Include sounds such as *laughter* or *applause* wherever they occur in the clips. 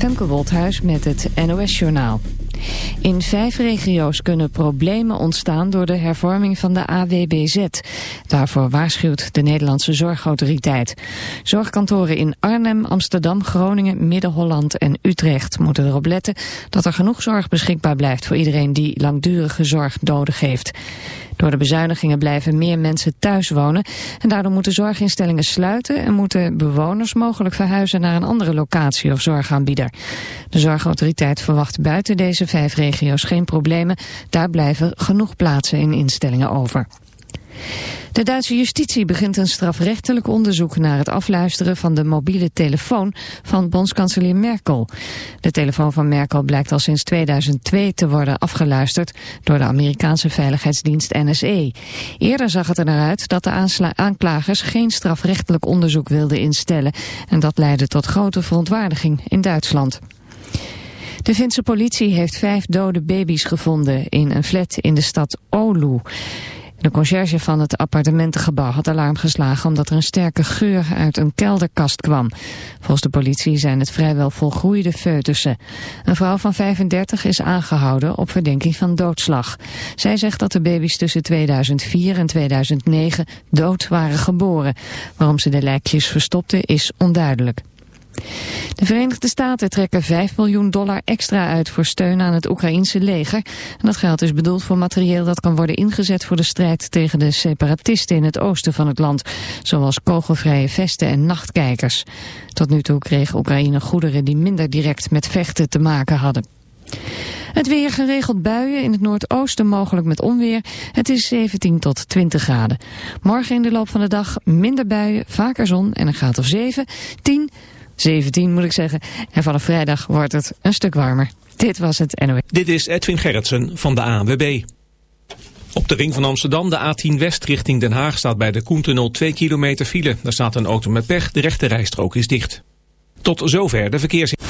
Femke Wolthuis met het NOS-journaal. In vijf regio's kunnen problemen ontstaan door de hervorming van de AWBZ. Daarvoor waarschuwt de Nederlandse Zorgautoriteit. Zorgkantoren in Arnhem, Amsterdam, Groningen, Midden-Holland en Utrecht moeten erop letten dat er genoeg zorg beschikbaar blijft voor iedereen die langdurige zorg nodig heeft. Door de bezuinigingen blijven meer mensen thuis wonen en daardoor moeten zorginstellingen sluiten en moeten bewoners mogelijk verhuizen naar een andere locatie of zorgaanbieder. De zorgautoriteit verwacht buiten deze vijf regio's geen problemen. Daar blijven genoeg plaatsen in instellingen over. De Duitse justitie begint een strafrechtelijk onderzoek naar het afluisteren van de mobiele telefoon van bondskanselier Merkel. De telefoon van Merkel blijkt al sinds 2002 te worden afgeluisterd door de Amerikaanse veiligheidsdienst NSE. Eerder zag het er naar uit dat de aanklagers geen strafrechtelijk onderzoek wilden instellen en dat leidde tot grote verontwaardiging in Duitsland. De Finse politie heeft vijf dode baby's gevonden in een flat in de stad Oulu. De conciërge van het appartementengebouw had alarm geslagen omdat er een sterke geur uit een kelderkast kwam. Volgens de politie zijn het vrijwel volgroeide foetussen. Een vrouw van 35 is aangehouden op verdenking van doodslag. Zij zegt dat de baby's tussen 2004 en 2009 dood waren geboren. Waarom ze de lijkjes verstopte is onduidelijk. De Verenigde Staten trekken 5 miljoen dollar extra uit voor steun aan het Oekraïense leger. Dat geld is bedoeld voor materieel dat kan worden ingezet voor de strijd tegen de separatisten in het oosten van het land. Zoals kogelvrije vesten en nachtkijkers. Tot nu toe kreeg Oekraïne goederen die minder direct met vechten te maken hadden. Het weer geregeld buien, in het noordoosten mogelijk met onweer. Het is 17 tot 20 graden. Morgen in de loop van de dag minder buien, vaker zon en een graad of 7. 10 17 moet ik zeggen. En vanaf vrijdag wordt het een stuk warmer. Dit was het NOE. Dit is Edwin Gerritsen van de ANWB. Op de ring van Amsterdam, de A10 West richting Den Haag... staat bij de Koentunnel 2 kilometer file. Daar staat een auto met pech, de rechte rijstrook is dicht. Tot zover de verkeers op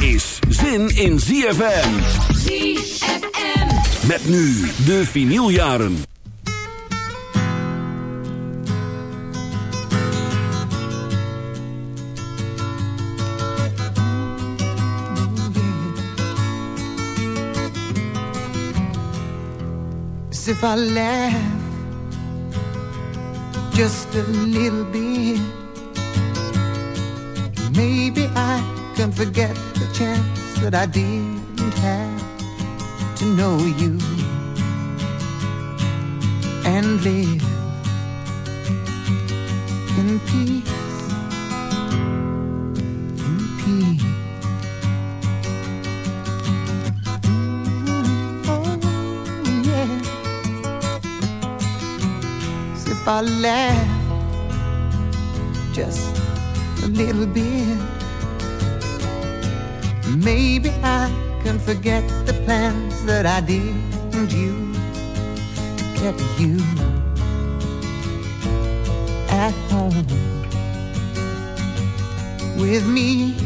Is zin in ZFM. ZFM. Met nu de vinyljaren. If I laugh just a little bit, maybe I can forget the chance that I didn't have to know you and live in peace. In peace. Mm-hmm. oh, I laugh just a little bit. Maybe I can forget the plans that I didn't you to get you at home with me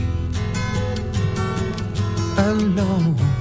alone.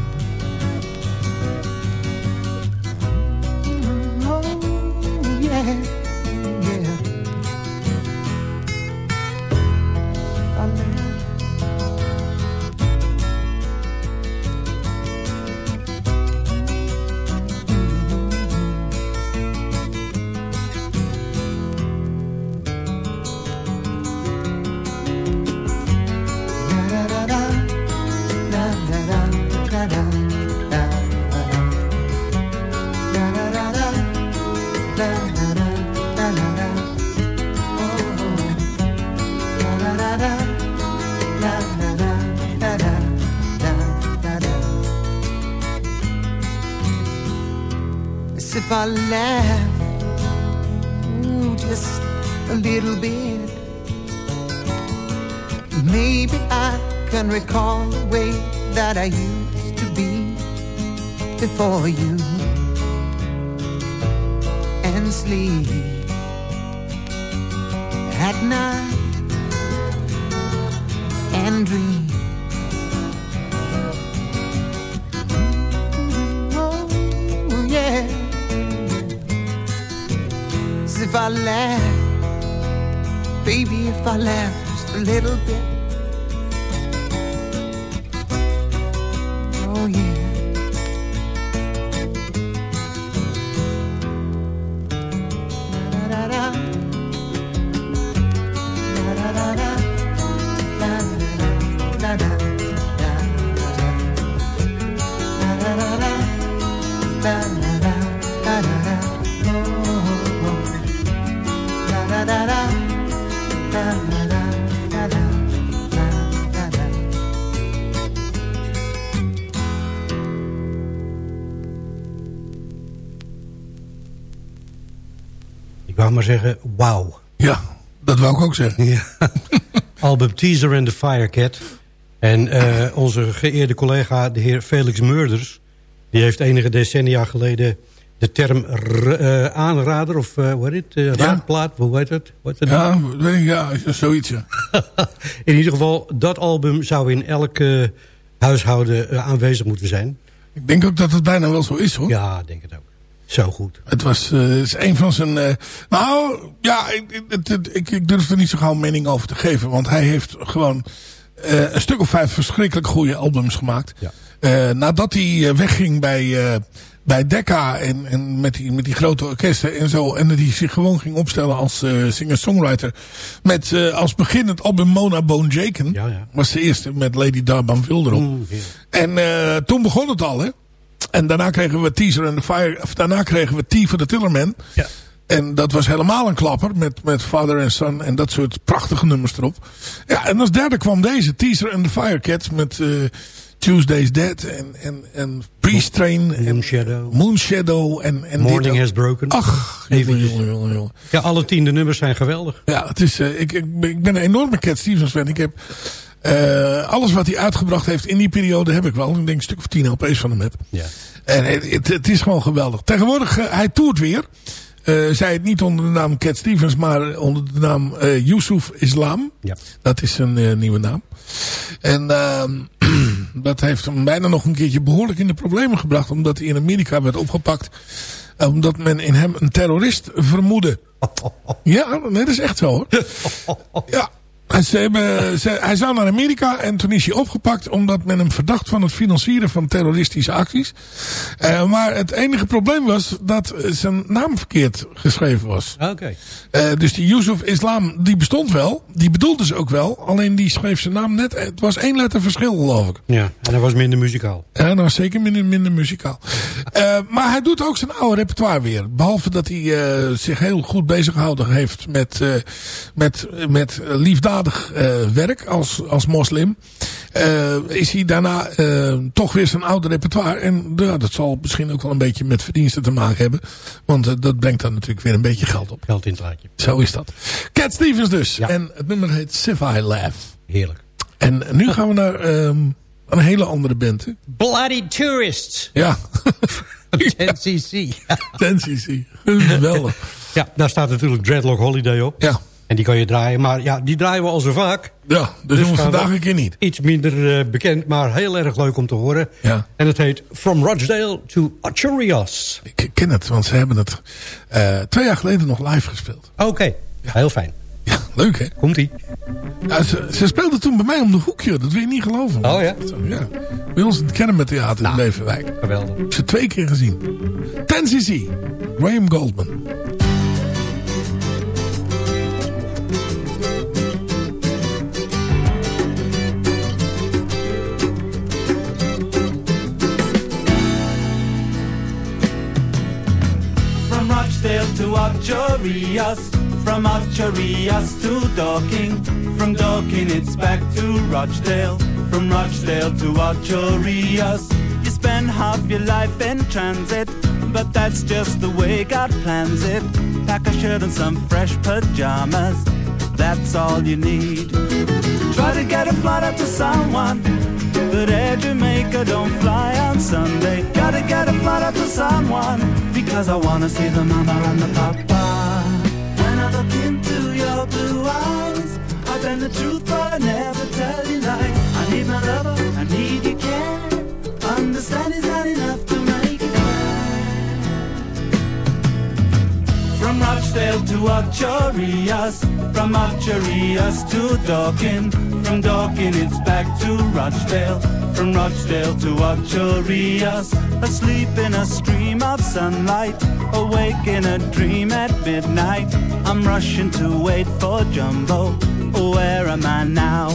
Ik wou maar zeggen, wauw. Ja, dat wou ik ook zeggen. Ja. *laughs* Album Teaser and the Firecat. En eh, onze geëerde collega, de heer Felix Murders... die heeft enige decennia geleden de term eh, aanrader... of eh, hoe heet het? Raadplaat, hoe heet het? Ja, weet ik, ja, zoiets. Ja. *laughs* in ieder geval, dat album zou in elk huishouden aanwezig moeten zijn. Ik denk ook dat het bijna wel zo is, hoor. Ja, ik denk het ook. Zo goed. Het was eh, is een van zijn... eh, nou, ja, ik, ik, ik, durf er niet zo gauw mening over te geven. Want hij heeft gewoon eh, een stuk of vijf verschrikkelijk goede albums gemaakt. Ja. Nadat hij wegging bij, bij Decca en, en met, die, met die grote orkesten en zo. En dat hij zich gewoon ging opstellen als singer-songwriter. Met als begin het album Mona Bone Jaken. Ja, ja. Was de eerste met Lady. Mm, ja. En toen begon het al, hè. En daarna kregen we Teaser and the Fire. Of daarna kregen we T for the Tillerman. Ja. En dat was helemaal een klapper. Met, met Father and Son en dat soort prachtige nummers erop. Ja, en als derde kwam deze. Teaser and the Firecats. Met eh, Tuesday's Dead. En, en, en Priest Train. En Moonshadow. Moonshadow. En, en Morning dit Has Broken. Ach, Even- jongen, jongen, jongen. Ja, alle tiende nummers zijn geweldig. Ja, het is, eh, ik, ik, ben- ik ben een enorme Cat Stevens fan. Ik heb eh, alles wat hij uitgebracht heeft in die periode heb ik wel. Ik denk een stuk of tien LP's van hem heb. Ja. En het, het, is gewoon geweldig. Tegenwoordig, eh, hij toert weer. Eh zij het niet onder de naam Cat Stevens, maar onder de naam eh Yusuf Islam. Ja. Dat is een nieuwe naam. En ehm, *clears throat* dat heeft hem bijna nog een keertje behoorlijk in de problemen gebracht. Omdat hij in Amerika werd opgepakt. Omdat men in hem een terrorist vermoedde. *laughs* Ja, nee, dat is echt zo hoor. *laughs* Ja. En Ze hebben, ze, hij zou naar Amerika en toen is hij opgepakt omdat men hem verdacht van het financieren van terroristische acties. Eh, maar het enige probleem was dat zijn naam verkeerd geschreven was. Oké. Eh, dus die Yusuf Islam, die bestond wel. Die bedoelde ze ook wel. Alleen die schreef zijn naam net. Het was één letter verschil geloof ik. Ja, en hij was minder muzikaal. Ja, dat was zeker minder, minder muzikaal. Eh, maar hij doet ook zijn oude repertoire weer. Behalve dat hij eh, zich heel goed bezig gehouden heeft met, eh, met, met liefdadig eh, werk als, als moslim. eh, is hij daarna eh, toch weer zijn oude repertoire. En ja, dat zal misschien ook wel een beetje met verdiensten te maken hebben. Want dat brengt dan natuurlijk weer een beetje geld op. Geld in het laadje. Zo is dat. Cat Stevens dus. En het nummer heet Civi Laugh. Heerlijk. En nu gaan we naar ehm, een hele andere band. Hè? Bloody Tourists. Ja. *laughs* 10cc. 10cc. Geweldig. Ja, daar staat natuurlijk Dreadlock Holiday op. Ja. En die kan je draaien. Maar ja, die draaien we al zo vaak. Ja, dus, gaan vandaag een keer niet. Iets minder eh, bekend, maar heel erg leuk om te horen. Ja. En het heet From Rochdale to Achurias. Ik ken het, want ze hebben het eh, twee jaar geleden nog live gespeeld. Oké, heel fijn. Ja, leuk hè? Komt-ie. Ja, ze, ze speelden toen bij mij om de hoekje. Dat wil je niet geloven. Oh ja? ja. Bij ons in het Kennemertheater Nou. in Beverwijk. Geweldig. Ik heb ze twee keer gezien. 10cc. Graham Goldman. Rochdale to Achorias, from Achorias to Dorking, from Dorking it's back to Rochdale, from Rochdale to Achorias. You spend half your life in transit, but that's just the way God plans it. Pack a shirt and some fresh pajamas, that's all you need. Try to get a flight out to someone. But Air Jamaica don't fly on Sunday. Gotta get a flight out to someone because I wanna see the mama and the papa. When I look into your blue eyes, I bend the truth, but I never tell you lies. I need my lover, I need your care. Understand is not enough From Rochdale to Achorias, from Achorias to Dorking, from Dorking it's back to Rochdale, from Rochdale to Achorias, asleep in a stream of sunlight, awake in a dream at midnight. I'm rushing to wait for Jumbo. Where am I now?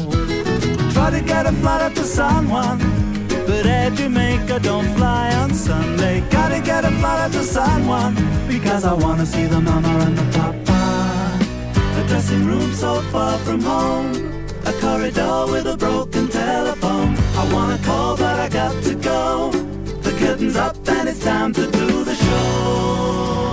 Try to get a flight out to San Juan. But Air Jamaica don't fly on Sunday. Gotta get a flight to San Juan because I wanna see the mama and the papa. A dressing room so far from home. A corridor with a broken telephone. I wanna call, but I got to go. The curtain's up and it's time to do the show.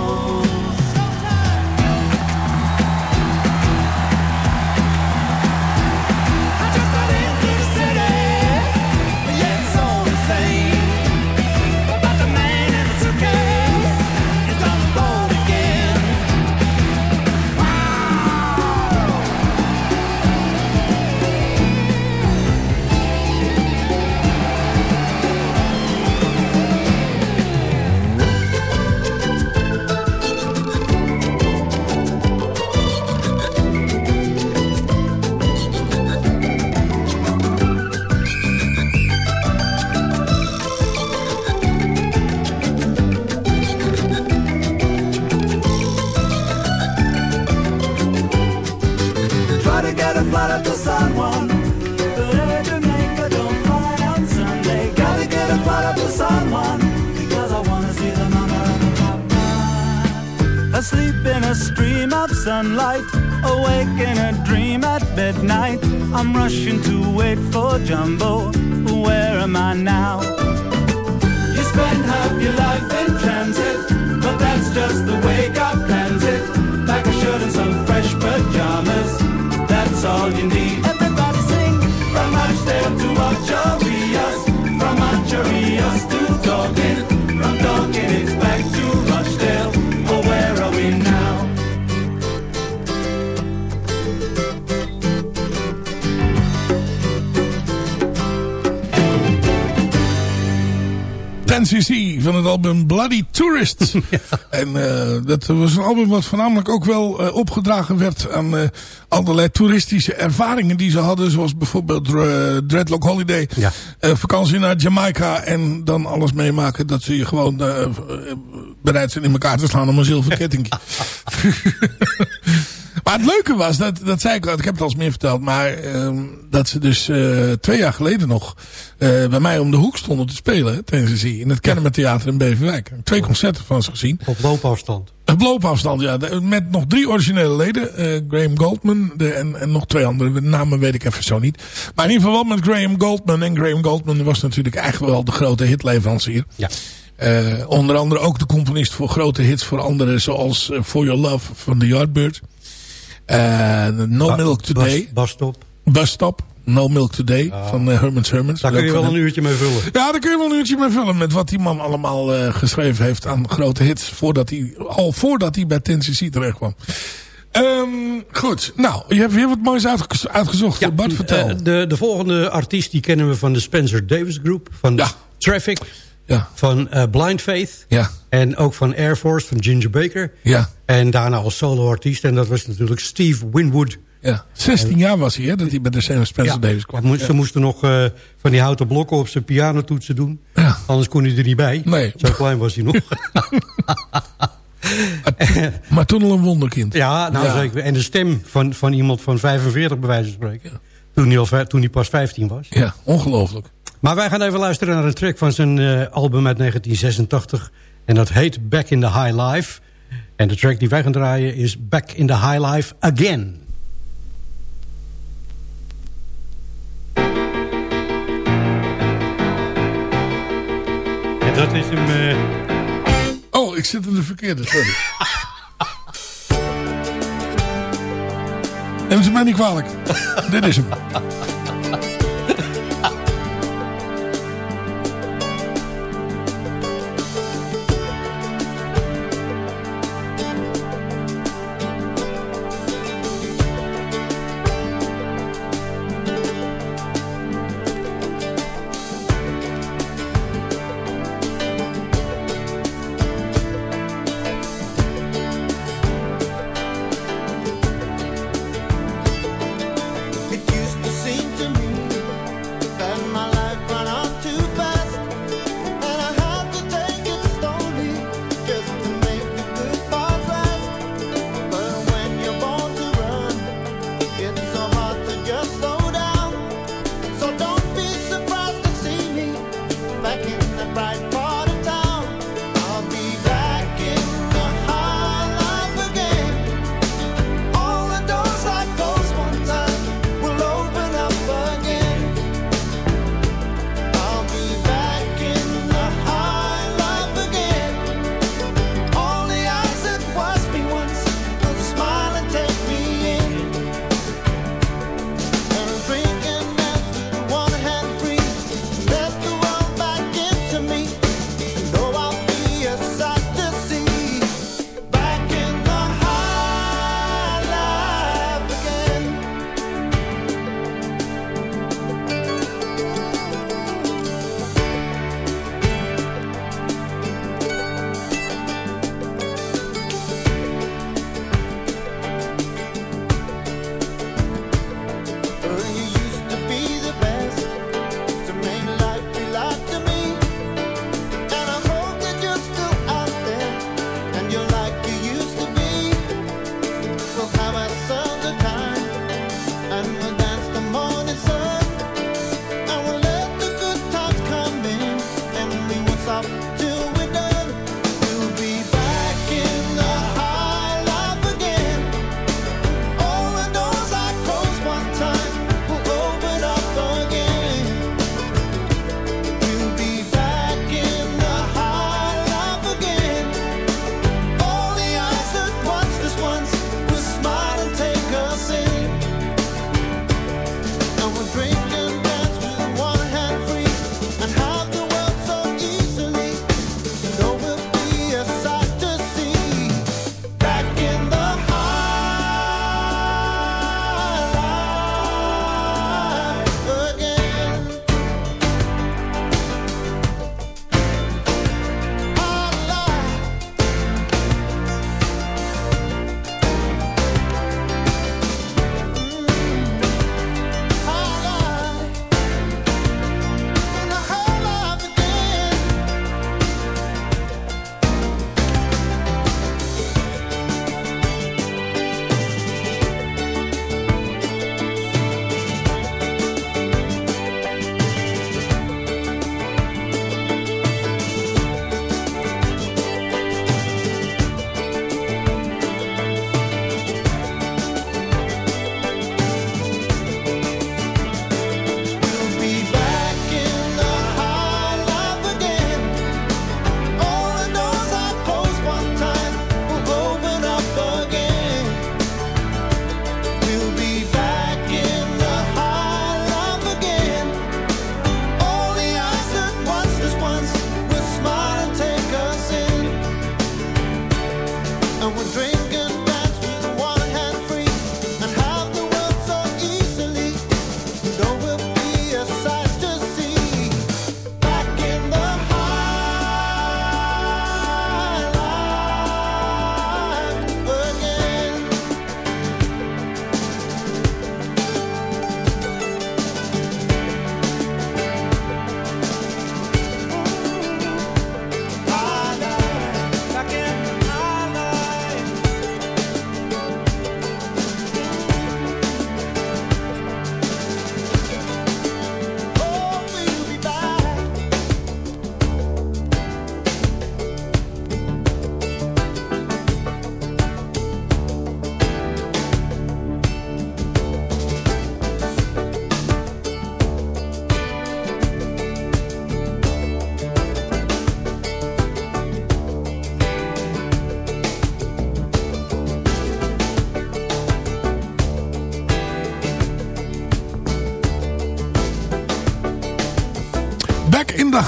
Sunlight. Awake in a dream at midnight. I'm rushing to wait for Jumbo. Where am I now? You spend half your life in transit. But that's just the van het album Bloody Tourist. *laughs* En eh, dat was een album wat voornamelijk ook wel eh, opgedragen werd aan eh, allerlei toeristische ervaringen die ze hadden. Zoals bijvoorbeeld Dreadlock Holiday. Ja. Vakantie naar Jamaica en dan alles meemaken dat ze je gewoon bereid zijn in elkaar te slaan om een zilveren kettingje. *laughs* *laughs* maar het leuke was, dat, dat zei ik al, ik heb het al eens meer verteld, maar ehm, dat ze dus uh, twee jaar geleden nog uh, bij mij om de hoek stonden te spelen. Tennessee, in het Kennemer Theater in Beverwijk. Twee concerten van ze gezien. Op loopafstand. Op loopafstand, ja. Met nog drie originele leden. Uh, Graham Goldman de, en, en nog twee andere. De namen weet ik even zo niet. Maar in ieder geval met Graham Goldman. En Graham Goldman was natuurlijk eigenlijk wel de grote hitleverancier. Ja. Uh, onder andere ook de componist voor grote hits voor anderen. Zoals For Your Love van The Yardbirds. Uh, no ba Milk Today. Bus Stop. No Milk Today ah. van uh, Herman's Hermans. Daar kun je wel een uurtje mee vullen. Ja, daar kun je wel een uurtje mee vullen. Met wat die man allemaal uh, geschreven heeft aan grote hits. Voordat hij, al voordat hij bij Tennessee terecht kwam. Um, goed, nou, je hebt weer wat moois uitge uitgezocht. Ja, Bart, vertel. Uh, de, de volgende artiest die kennen we van de Spencer Davis Group. Van ja. Traffic. Ja. Van uh, Blind Faith. Ja. En ook van Air Force, van Ginger Baker. Ja. En daarna als solo-artiest. En dat was natuurlijk Steve Winwood. Ja. 16 en, jaar was hij, hè, dat hij bij de Spencer ja, Davis kwam. Ja. Ze moesten nog uh, van die houten blokken op zijn pianotoetsen doen. Ja. Anders kon hij er niet bij. Nee. Zo klein was hij nog. *laughs* *laughs* maar toen al een wonderkind. Ja, nou zeker. En de stem van, van iemand van 45 bij wijze van spreken. Toen, hij al, toen hij pas 15 was. Ja, ongelooflijk. Maar wij gaan even luisteren naar een track van zijn uh, album uit 1986. En dat heet Back in the High Life. En de track die wij gaan draaien is Back in the High Life Again. En dat is hem... Uh... Oh, ik zit in de verkeerde, sorry. *laughs* Neem ze mij niet kwalijk. Dit is hem.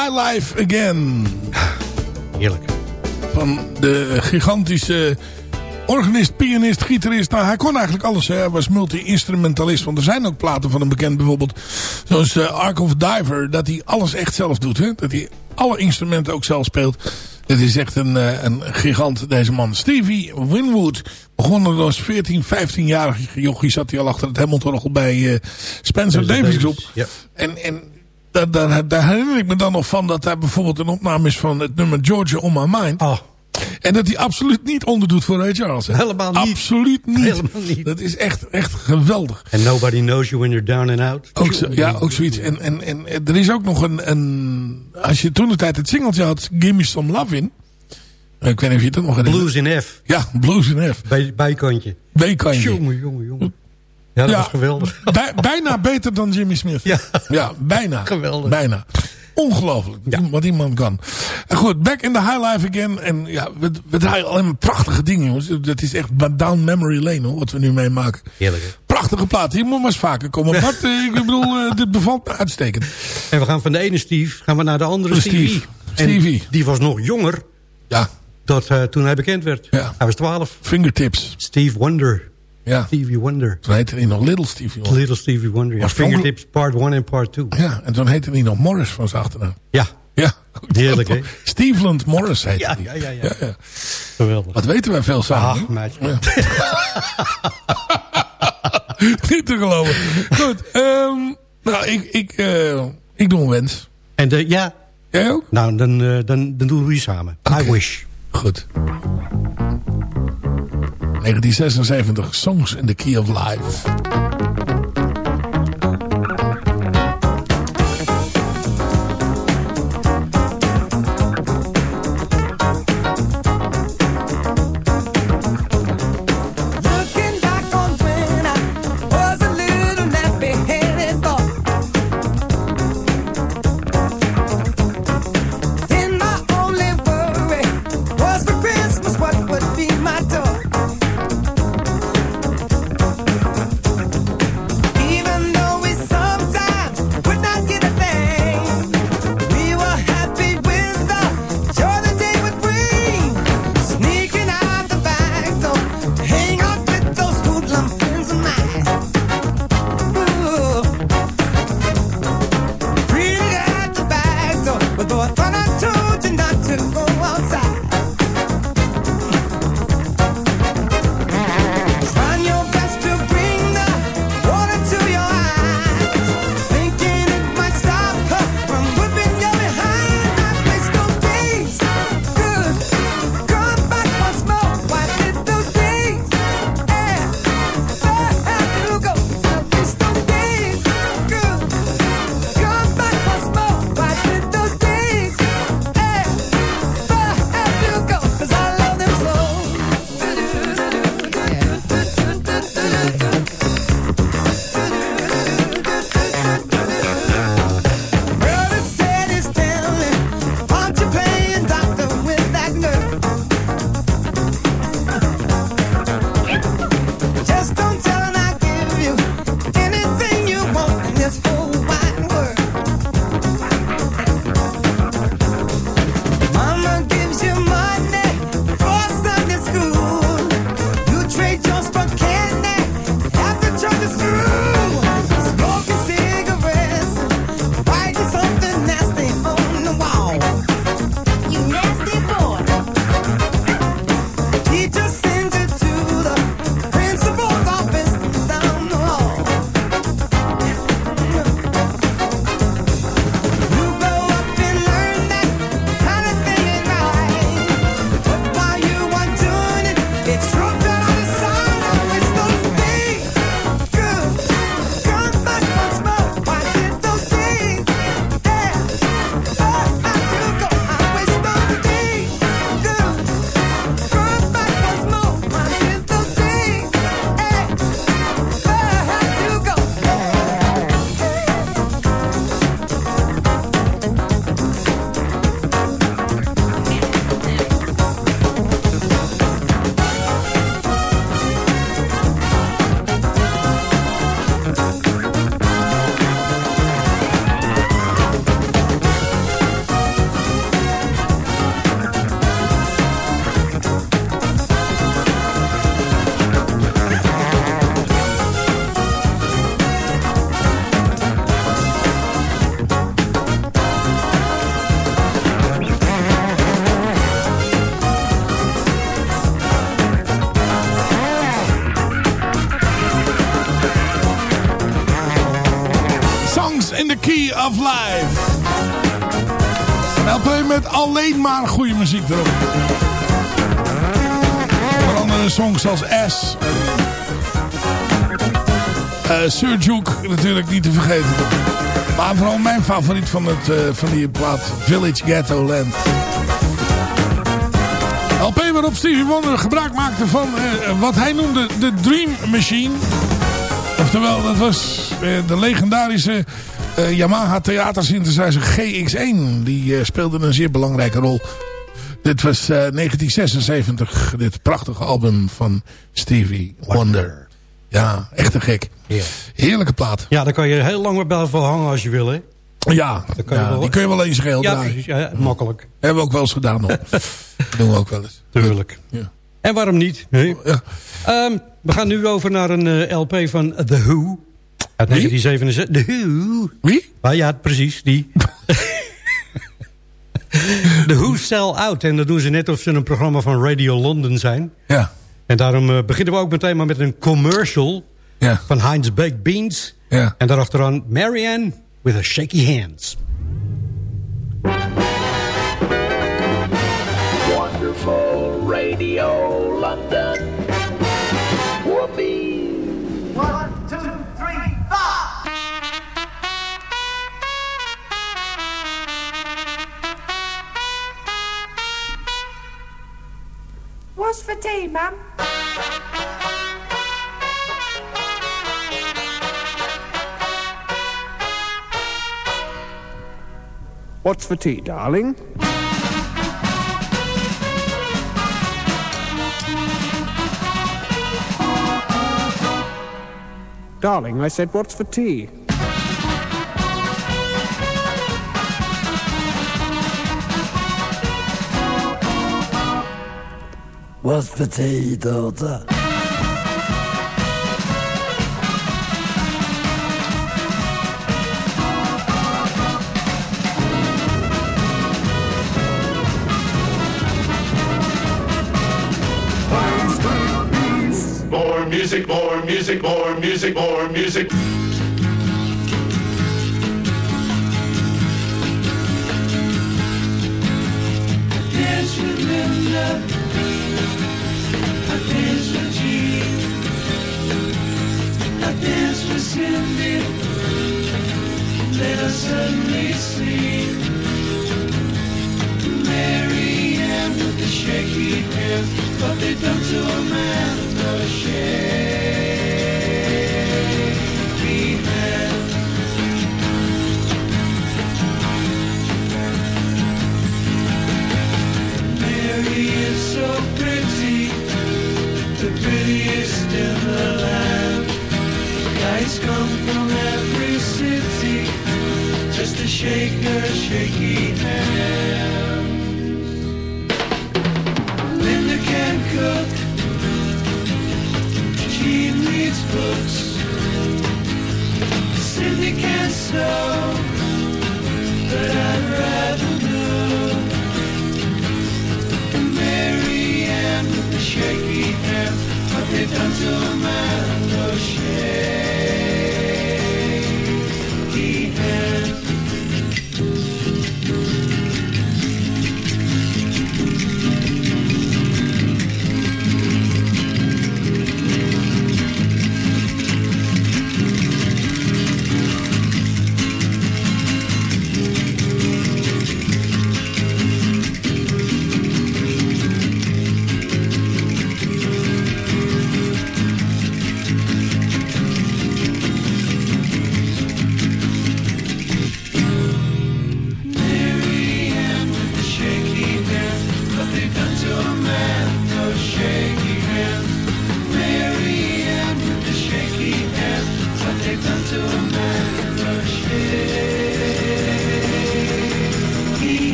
High Life Again. Heerlijk. Van de gigantische organist, pianist, gitarist. Nou, hij kon eigenlijk alles. Hè. Hij was multi-instrumentalist. Want er zijn ook platen van hem bekend. Bijvoorbeeld zoals uh, Ark of Diver. Dat hij alles echt zelf doet. Hè. Dat hij alle instrumenten ook zelf speelt. Het is echt een, uh, een gigant, deze man. Stevie Winwood begon als 14, 15-jarige jochie. Zat hij al achter het Hamilton bij uh, Spencer Davis groep. Ja. En, en daar, daar, daar, herinner ik me dan nog van dat hij bijvoorbeeld een opname is van het nummer Georgia on My Mind. Oh. En dat hij absoluut niet onderdoet voor Ray Charles. Hè? Helemaal niet. Absoluut niet. Helemaal niet. Dat is echt, echt geweldig. And nobody knows you when you're down and out. Ook zo, ja, ook zoiets. En, en, en er is ook nog een, een... Als je toen de tijd het singeltje had, Give Me Some Love In. Ik weet niet of je dat nog herinnert. Blues in F. Ja, Blues in F. Bij, bijkantje. Bijkantje. Jongen, jongen, jongen. Ja, dat Ja. was geweldig. *laughs* Bij, bijna beter dan Jimmy Smith. Ja. ja bijna. *laughs* Geweldig. Bijna. Ongelooflijk, wat die man kan. En goed, back in the high life again. En ja, we, we draaien alleen maar prachtige dingen, jongens. Dat is echt down memory lane, hoor, wat we nu meemaken. Heerlijk. hè? Prachtige plaat. Hier moet maar eens vaker komen. *laughs* Eh, ik bedoel, eh, dit bevalt me uitstekend. En we gaan van de ene Steve gaan we naar de andere Steve. Stevie. Stevie. En die was nog jonger Ja, dat, eh, toen hij bekend werd. Ja. Hij was 12. fingertips. Steve Wonder. Ja, Stevie Wonder. toen heette hij nog Little Stevie. Wonder. Little Stevie Wonder. Ja, Fingertips part 1 en part 2. Ja, en toen heette hij nog Morris van zijn achternaam. Ja, Ja. Heerlijk, hè? Steveland Morris heette Ja, hij. ja, ja, ja. geweldig. Wat weten wij veel samen. Ach, meisje. Ja. *laughs* Niet te geloven. Goed, ehm, nou, ik, ik, eh, ik doe een wens. En de, ja, Jij ook? nou, dan, eh, dan, dan doen we die samen. I wish. Goed. 1976, Songs in the Key of Life. Alleen maar goede muziek erop. Onder andere songs als S. Uh, Sir Duke natuurlijk niet te vergeten. Maar vooral mijn favoriet van, het, uh, van die plaat Village Ghetto Land. LP waarop Stevie Wonder gebruik maakte van uh, wat hij noemde de Dream Machine. Oftewel, dat was de legendarische uh, Yamaha Theater Synthesizer GX1. Die uh, speelde een zeer belangrijke rol. Dit was uh, 1976, dit prachtige album van Stevie Wonder. Ja, echt een gek. Heerlijke plaat. Ja, daar kan je heel lang bij hangen als je wil, hè? Ja, kan ja wel... die kun je wel eens geheel ja, draaien. Ja, makkelijk. *laughs* Hebben we ook wel eens gedaan, hoor. *laughs* doen we ook wel eens. Tuurlijk. Ja. En waarom niet? Nee. Ja. Um, we gaan nu over naar een uh, LP van The Who. Uit 1967. The Who. Wie? Ah, ja, precies, die. *laughs* The Who Sell Out. En dat doen ze net of ze een programma van Radio London zijn. Ja. En daarom uh, beginnen we ook meteen maar met een commercial ja. van Heinz Baked Beans. Ja. En daarachteraan Marianne with a shaky hands. Wonderful Radio London. Tea, ma'am? What's for tea, darling? Darling, I said, what's for tea? For daughter? More music, more music, more music, more music. Shake her shaky hand.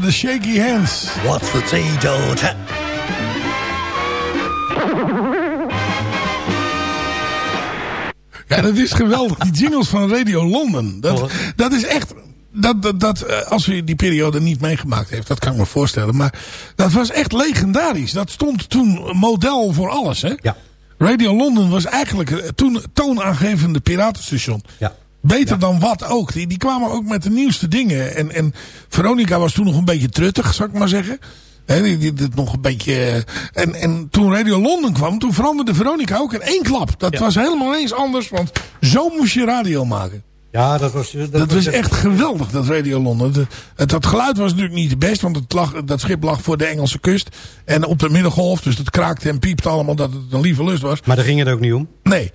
The shaky hands. What's for tea, daughter? Ja, dat is geweldig. Die jingles van Radio London. Dat, dat is echt... Dat, dat, dat, eh, als u die periode niet meegemaakt heeft, dat kan ik me voorstellen. Maar dat was echt legendarisch. Dat stond toen model voor alles. Hè? Ja. Radio London was eigenlijk eh, toen toonaangevende piratenstation. Ja. Beter dan wat ook. Die, die kwamen ook met de nieuwste dingen. En, en Veronica was toen nog een beetje truttig, zou ik maar zeggen. He, die, die, die, nog een beetje... En, en toen Radio Londen kwam, toen veranderde Veronica ook in één klap. Dat was helemaal eens anders, want zo moest je radio maken. Ja, dat was... Dat, Dat was echt geweldig, dat Radio Londen. De- het, dat geluid was natuurlijk niet het best, want het lag, dat schip lag voor de Engelse kust. En op de middengolf, dus het kraakte en piepte allemaal dat het een lieve lust was. Maar daar ging het ook niet om. Nee.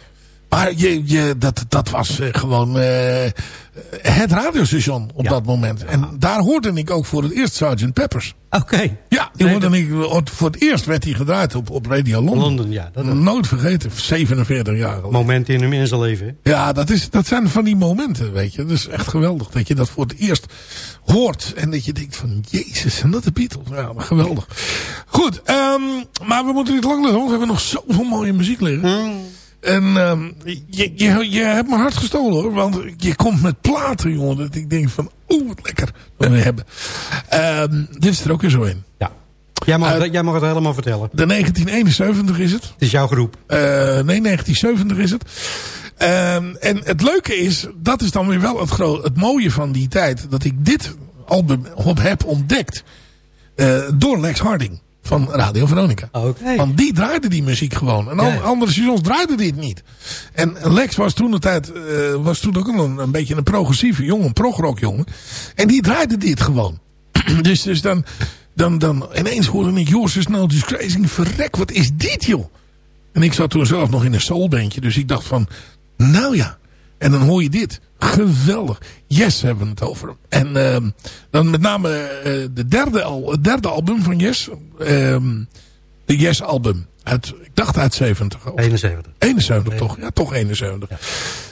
Maar je, je, dat, dat was eh, gewoon eh, het radiostation op dat moment. En daar hoorde ik ook voor het eerst Sgt. Peppers. Oké. Ja, die Nee, hoorde ik, voor het eerst werd hij gedraaid op, op Radio Londen. Londen, ja. Dat, Nooit vergeten, 47 jaar geleden. moment in mensenleven. hè? Ja, dat, is, dat zijn van die momenten, weet je. Dat is echt geweldig dat je dat voor het eerst hoort. En dat je denkt van, jezus, zijn dat de Beatles? Ja, maar geweldig. Goed, ehm, maar we moeten niet lang want we hebben nog zoveel mooie muziek liggen. En ehm, je, je, je hebt mijn hart gestolen hoor. Want je komt met platen, jongen. Dat ik denk van, oeh, wat lekker dat we hebben. Ehm, dit is er ook weer zo in. Ja. Jij mag, het- jij mag het helemaal vertellen. De 1971 is het. Het is jouw groep. Eh, nee, 1970 is het. Ehm, en het leuke is, dat is dan weer wel het, het mooie van die tijd. Dat ik dit album heb ontdekt. eh, door Lex Harding van Radio Veronica. Oké. Want die draaide die muziek gewoon. En Ja. andere stations draaiden dit niet. En Lex was toen, de tijd, eh, was toen ook een, een beetje een progressieve jongen. Een progrock jongen. En die draaide dit gewoon. *clears throat* dus, dus dan, dan, dan ineens hoorde ik Yours is Now Disgracing. Verrek, wat is dit joh? En ik zat toen zelf nog in een soulbandje. Dus ik dacht van, nou ja. En dan hoor je dit. Geweldig. Yes hebben we het over. En ehm, dan met name eh, de derde al, het derde album van Yes. ehm, de Yes album. Uit, ik dacht uit 70. Of 71. 71 toch? Ja, toch 71.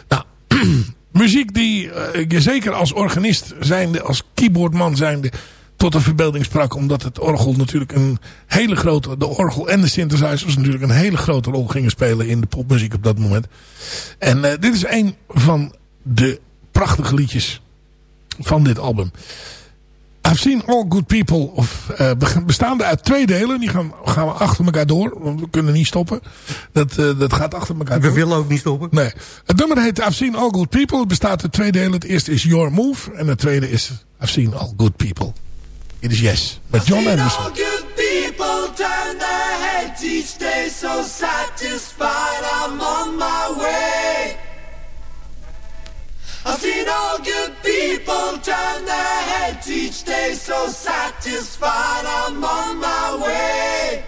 Nou, *clears throat* muziek die eh, je zeker als organist zijnde, als keyboardman zijnde tot de verbeelding sprak. Omdat het orgel natuurlijk een hele grote, de orgel en de synthesizers natuurlijk een hele grote rol gingen spelen in de popmuziek op dat moment. En eh, dit is een van de prachtige liedjes van dit album. I've seen All Good People, of, eh, be- bestaande uit twee delen. Die gaan, gaan we achter elkaar door, want we kunnen niet stoppen. Dat, eh, dat gaat achter elkaar We door. willen ook niet stoppen. Nee. Het nummer heet I've Seen All Good People. Het bestaat uit twee delen. Het eerste is Your Move. En het tweede is I've Seen All Good People. It is Yes. Met John Anderson. All good people turn their heads each day, so satisfied I'm on my way. I've seen all good people turn their heads each day, so satisfied I'm on my way.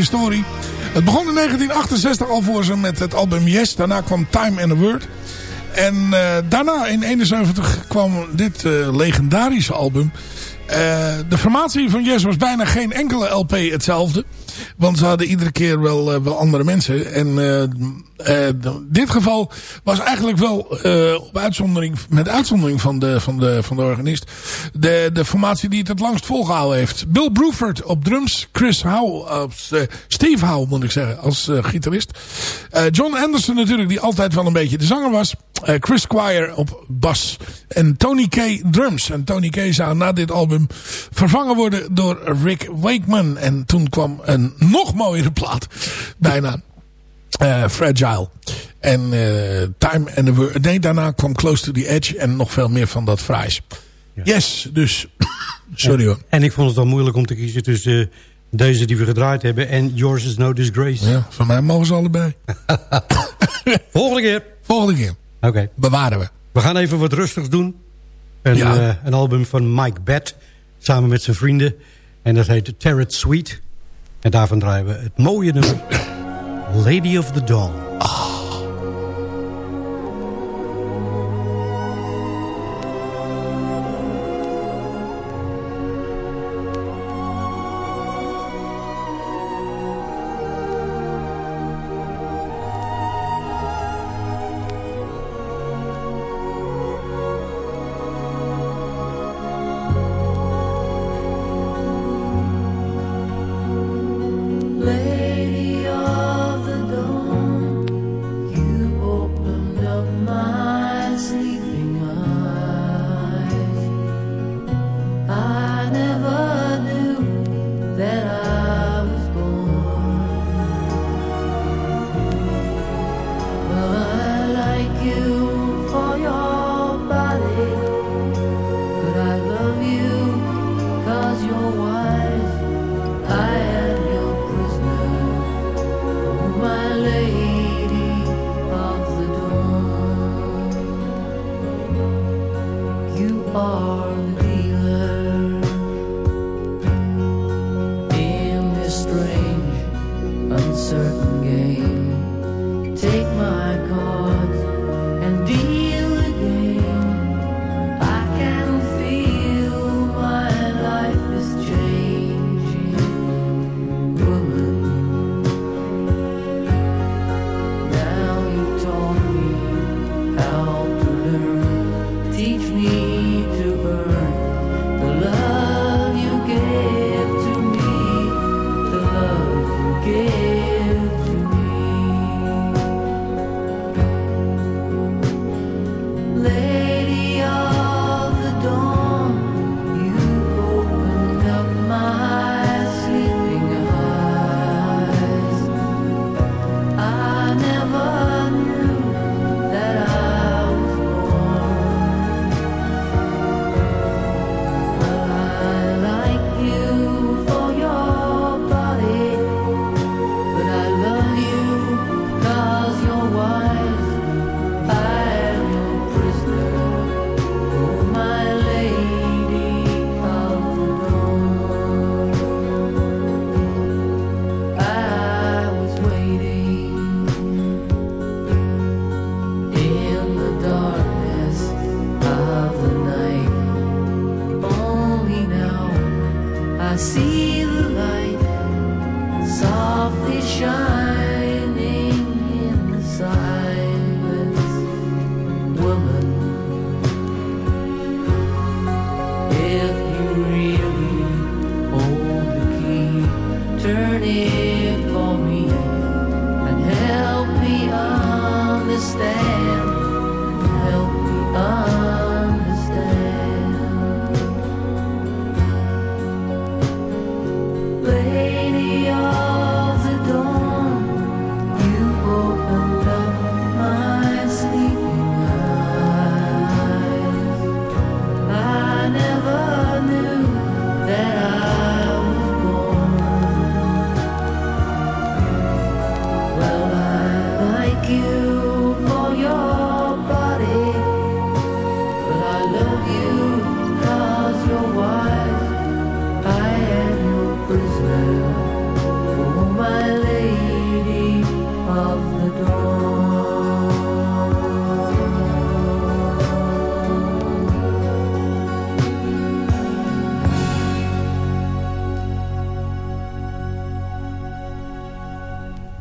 Historie. Het begon in 1968 al voor ze met het album Yes. Daarna kwam Time and a Word. En uh, daarna in 71 kwam dit uh, legendarische album. de formatie van Yes was bijna geen enkele LP hetzelfde. Want ze hadden iedere keer wel, wel andere mensen. En uh, dit geval was eigenlijk wel op uitzondering, met uitzondering van de, van de, van de organist, de, de formatie die het het langst volgehouden heeft. Bill Bruford op drums, Chris Howe, als, Steve Howe moet ik zeggen, als gitarist. John Anderson natuurlijk, die altijd wel een beetje de zanger was. Chris Squire op bas. En Tony Kay drums. En Tony Kay zou na dit album vervangen worden door Rick Wakeman. En toen kwam een nog mooiere plaat bijna. Uh, fragile. En uh, Time and the Nee, daarna kwam Close to the Edge. En nog veel meer van dat fraais. Yes, dus... *coughs* Sorry hoor. En ik vond het wel moeilijk om te kiezen tussen uh, deze die we gedraaid hebben... en Yours is No Disgrace. Ja, van mij mogen ze allebei. *laughs* Volgende keer. Volgende keer. Oké. Okay. Bewaren we. We gaan even wat rustigs doen. Een, ja. een album van Mike Bett. Samen met zijn vrienden. En dat heet Tarot Sweet. En daarvan draaien we het mooie nummer... Lady of the Dawn. Oh.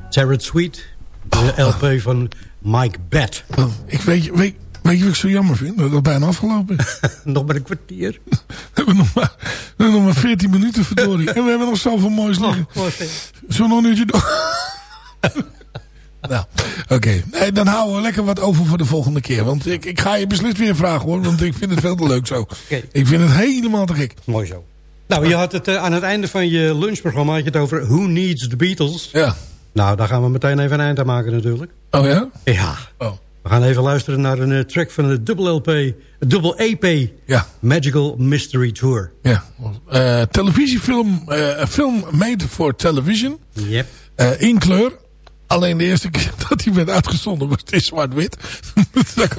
Jared Sweet, de LP van Mike Bat. Oh, ik weet, je- weet, weet je wat ik zo jammer vind? Dat het bijna afgelopen is. *laughs* nog maar een kwartier. *laughs* we, hebben nog maar, we hebben nog maar 14 minuten verdorie. *laughs* En we hebben nog zoveel moois liggen. Zullen we nog een uurtje door? nou, oké. Nee, dan houden we lekker wat over voor de volgende keer. Want ik, ik ga je beslist weer vragen hoor. Want ik vind het veel te leuk zo. Ik vind het helemaal te gek. Mooi zo. Nou, je had het eh, aan het einde van je lunchprogramma had je het over Who Needs the Beatles. Ja. Nou, daar gaan we meteen even een eind aan maken natuurlijk. Oh ja? Ja. Oh. We gaan even luisteren naar een eh, track van de dubbel LP, eh, dubbel EP Ja. Magical Mystery Tour. Ja. Eh, televisiefilm, eh, een film made for television. Yep. Eh, in kleur. Alleen de eerste keer *laughs* dat hij werd uitgezonden was in zwart-wit. *laughs* Dat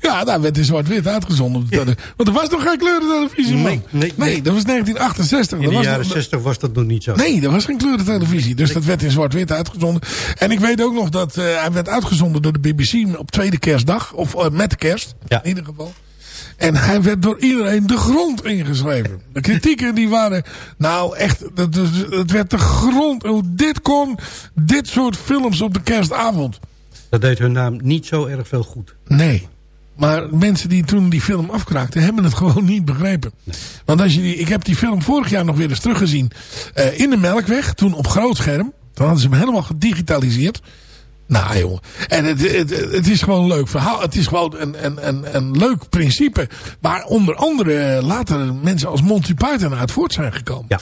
ja, daar werd in zwart-wit uitgezonden. Want er was nog geen kleurentelevisie, man. Nee, nee, nee. dat was 1968. In Dat de was jaren nog- 60 was dat nog niet zo. Nee, er was geen kleurentelevisie. Dus dat werd in zwart-wit uitgezonden. En ik weet ook nog dat eh, hij werd uitgezonden door de BBC op tweede kerstdag. Of eh, met de kerst, Ja. in ieder geval. En hij werd door iedereen de grond ingeschreven. De kritieken die waren, nou echt, het, werd de grond. Hoe dit kon, dit soort films op de kerstavond. Dat deed hun naam niet zo erg veel goed. Nee. Maar mensen die toen die film afkraakten, hebben het *laughs* gewoon niet begrepen. Want als je die, ik heb die film vorig jaar nog weer eens teruggezien. eh, in de Melkweg, toen op groot scherm. Toen hadden ze hem helemaal gedigitaliseerd. Nou jongen. En het, het, het is gewoon een leuk verhaal. Het is gewoon een, een, een, een leuk principe. Waar onder andere later mensen als Monty Python uit voort zijn gekomen. Ja.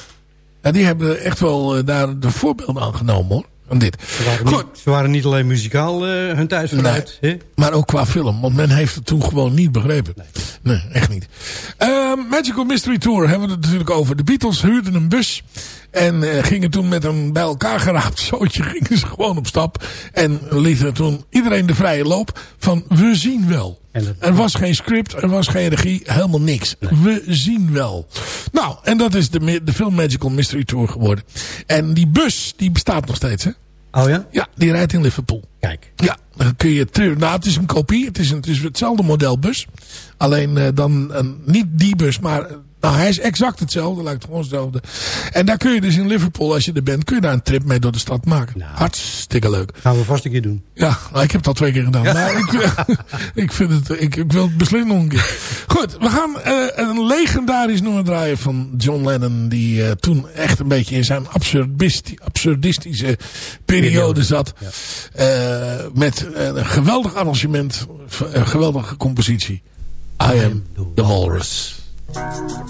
En die hebben echt wel eh, daar de voorbeelden aan genomen hoor. Aan dit. Ze waren, niet, ze waren niet alleen muzikaal eh, hun tijd vooruit. hè? Maar ook qua film. Want men heeft het toen gewoon niet begrepen. Nee, echt niet. Ehm, Magical Mystery Tour hebben we het natuurlijk over. De Beatles huurden een bus. En eh, gingen toen met een bij elkaar geraapt zootje. *laughs* Gingen ze gewoon op stap. En lieten toen iedereen de vrije loop. Van we zien wel. Er was geen script. Er was geen regie. Helemaal niks. We zien wel. Nou, en dat is de, de film Magical Mystery Tour geworden. En die bus die bestaat nog steeds hè. Oh ja? Ja, die rijdt in Liverpool. Kijk. Ja, dan kun je terug. Nou, het is een kopie. Het is, een, het is hetzelfde model bus. Alleen eh, dan een, niet die bus, maar eh, nou, hij is exact hetzelfde. Lijkt gewoon hetzelfde. En daar kun je dus in Liverpool, als je er bent, kun je daar een trip mee door de stad maken. Hartstikke leuk. Gaan we vast een keer doen. Ja, nou, ik heb het al twee keer gedaan. Maar ik, *laughs* ik, vind het, ik, ik wil het beslist nog een keer. Goed, we gaan eh, een legendarisch nummer draaien van John Lennon. Die eh, toen echt een beetje in zijn absurdisti- absurdistische periode zat. Eh, met een geweldig arrangement. Een geweldige compositie. I am the Walrus. I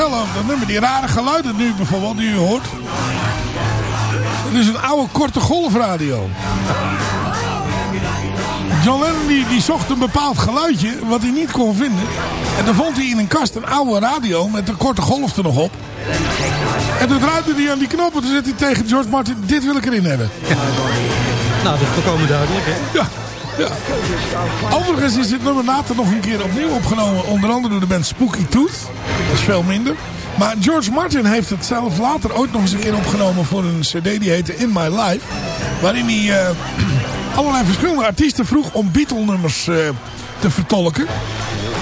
vertellen. over Dat nummer, die rare geluiden nu bijvoorbeeld, die u hoort. Het is een oude korte golfradio. John Lennon die, die zocht een bepaald geluidje wat hij niet kon vinden. En dan vond hij in een kast een oude radio met een korte golf er nog op. En toen draaide hij aan die knop en toen zei hij tegen George Martin, dit wil ik erin hebben. Nou, dat is volkomen duidelijk, hè? Ja. Overigens is dit nummer later nog een keer opnieuw opgenomen. Onder andere door de band Spooky Tooth. Dat is veel minder. Maar George Martin heeft het zelf later ooit nog eens een keer opgenomen voor een cd die heette In My Life. Waarin hij eh, *clears throat* allerlei verschillende artiesten vroeg om Beatle nummers eh, te vertolken.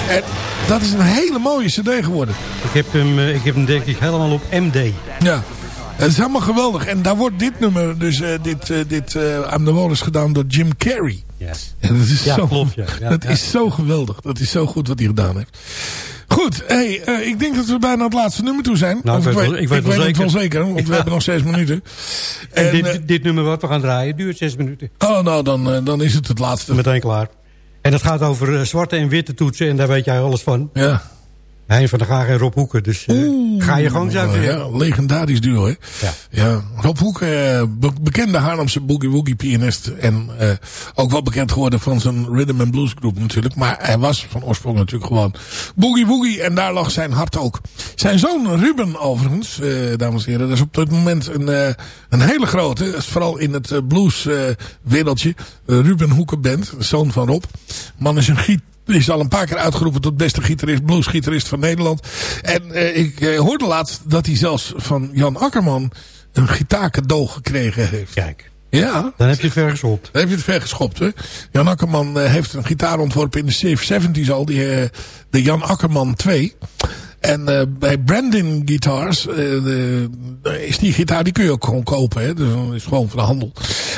En dat is een hele mooie cd geworden. Ik heb hem, eh, ik heb hem denk ik helemaal op MD. Ja. Het is helemaal geweldig. En daar wordt dit nummer, dus eh, dit, dit uh, I'm the Wall is gedaan door Jim Carrey. Yes. En dat is Ja, zo, klopt, ja. Ja, dat is zo geweldig. Dat is zo goed wat hij gedaan heeft. Goed, hey, eh, ik denk dat we bijna het laatste nummer toe zijn. Nou, ik weet wel- ik weet wel het zeker. wel zeker, want we hebben nog zes minuten. En, *laughs* En, dit, eh, dit nummer wat we gaan draaien duurt zes minuten. oh, nou, dan, eh, dan is het het laatste. Meteen klaar. En het gaat over zwarte en witte toetsen. En daar weet jij alles van. Ja. Hein van der Gaag en Rob Hoeken. Dus eh, ga je gang zou ik Oh, ja, legendarisch duo, hè? Ja. Ja, Rob Hoek, eh, be- bekende Haarlemse boogie-woogie pianist. En eh, ook wel bekend geworden van zijn rhythm and blues groep natuurlijk. Maar hij was van oorsprong natuurlijk gewoon boogie-woogie. En daar lag zijn hart ook. Zijn zoon Ruben overigens, eh, dames en heren. Dat is op dit moment een, eh, een hele grote. Vooral in het blues eh, wereldje. Ruben Hoeken Band, zoon van Rob. Man is een giet is al een paar keer uitgeroepen tot beste gitarist, bluesgitarist van Nederland. En eh, ik eh, hoorde laatst dat hij zelfs van Jan Akkerman een gitaarcadeau gekregen heeft. Kijk, Ja, dan heb je het ver geschopt. dan heb je het ver geschopt. Hè? Jan Akkerman eh, heeft een gitaar ontworpen in de 70s al. Die, de Jan Akkerman 2. En eh, bij Brandon Guitars eh, de, is die gitaar, die kun je ook gewoon kopen. Hè? Dus dat is gewoon van de handel.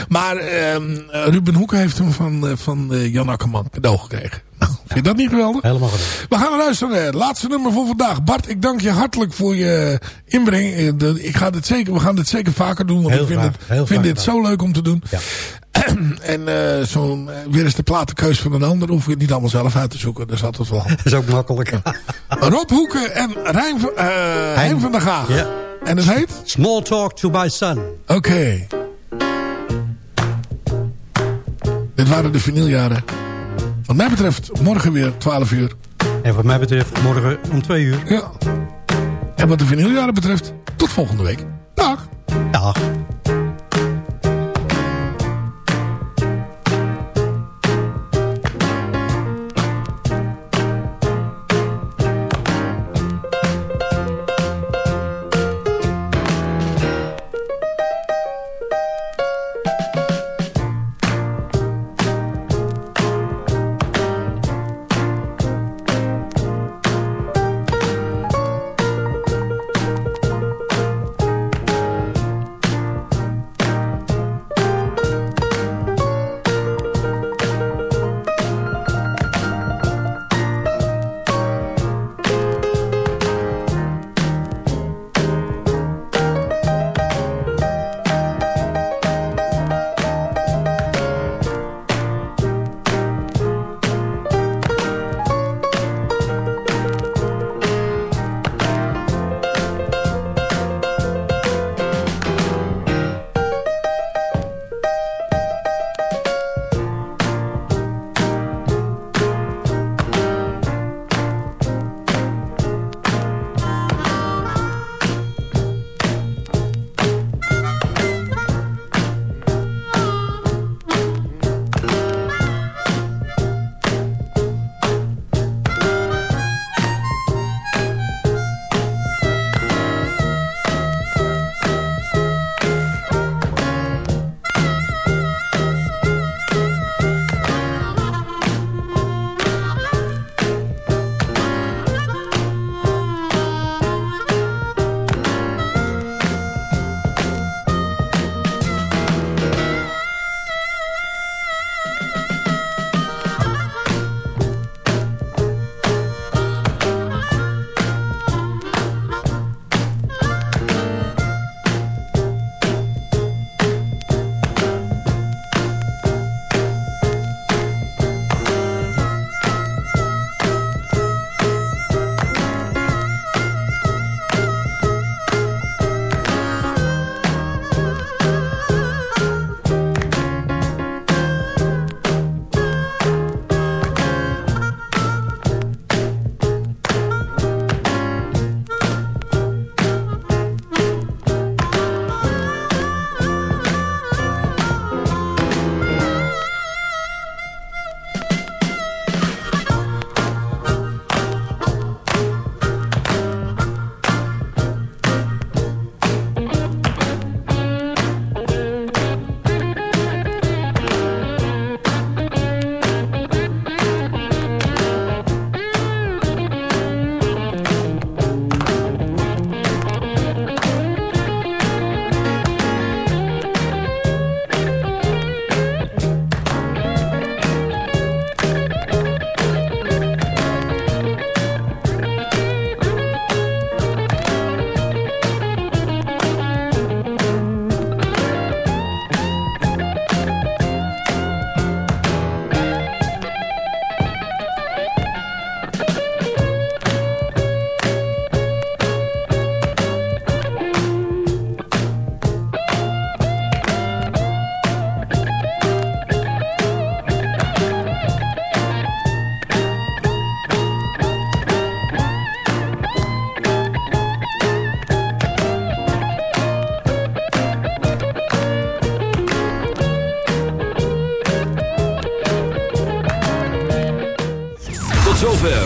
Maar ehm, Ruben Hoeken heeft hem van, eh, van Jan Akkerman cadeau gekregen. *laughs* Nou, vind je dat niet geweldig? Helemaal gedaan. We gaan naar luisteren. Laatste nummer voor vandaag. Bart, ik dank je hartelijk voor je inbreng. Ik ga dit zeker, we gaan dit zeker vaker doen. Want Heel ik vind, het, vind dit zo leuk om te doen. Ja. *clears throat* en eh zo'n, eh, weer eens de platenkeus van een ander. hoef je het niet allemaal zelf uit te zoeken. Dat is altijd wel handig. *laughs* Dat is ook makkelijk. *laughs* Rob Hoeken en Rijn, van- eh van der Gaag. Ja. En het heet? Small talk to my son. Oké. Dit waren de vinyljaren. Wat mij betreft morgen weer 12 uur. En wat mij betreft morgen om twee uur. Ja. En wat de vinyljaren betreft, tot volgende week. Dag. Dag.